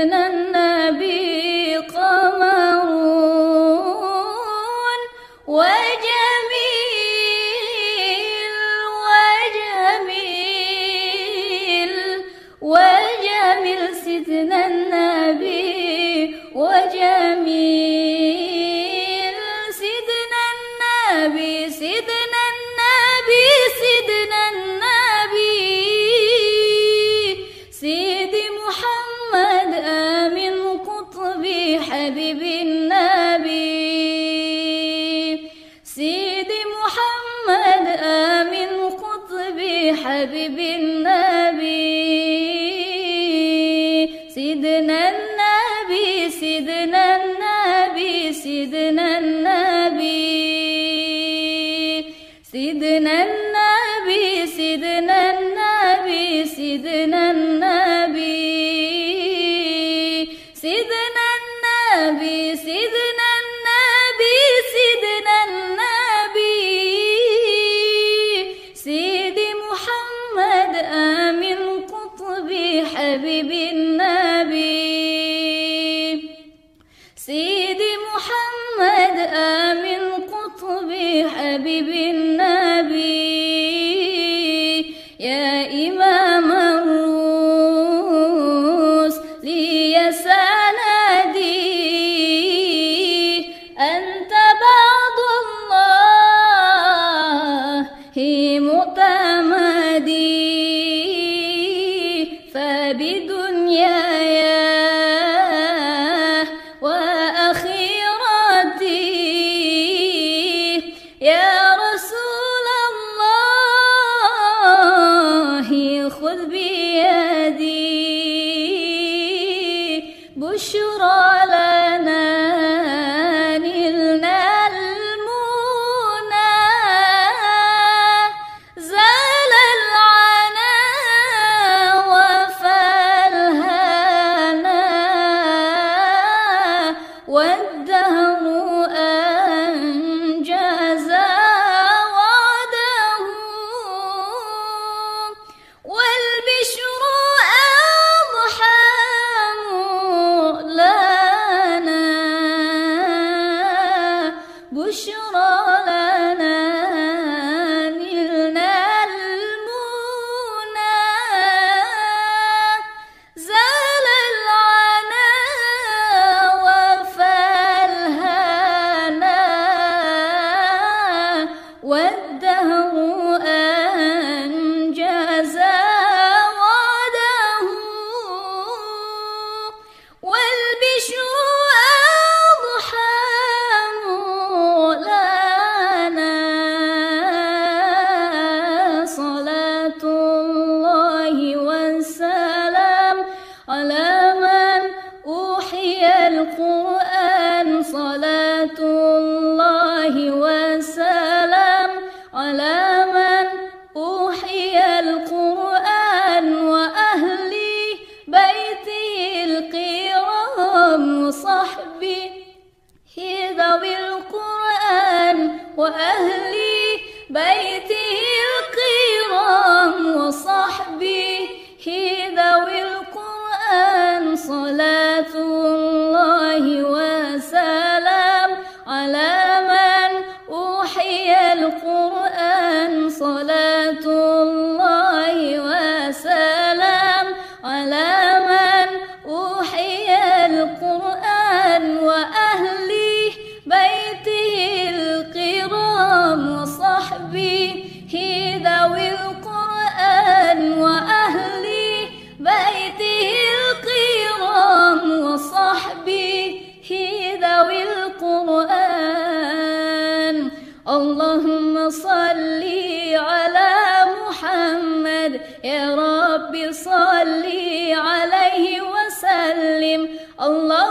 سيدنا النبي قمر وجميل محمد آمن قطبي حبيب النبي. سيدنا النبي سيدنا النبي سيدنا النبي. سيدنا النبي سيدنا النبي سيدنا النبي. سيدي محمد آمن قطبي حبيب النبي. يا إمام would be بشرى على من أوحي القرآن صلاة الله والسلام على من أوحي القرآن وأهل بيته الكرام وصحبه ذوي القرآن وأهل القرآن صلاة. اللهم صل على محمد. يا رب صل عليه وسلم. الله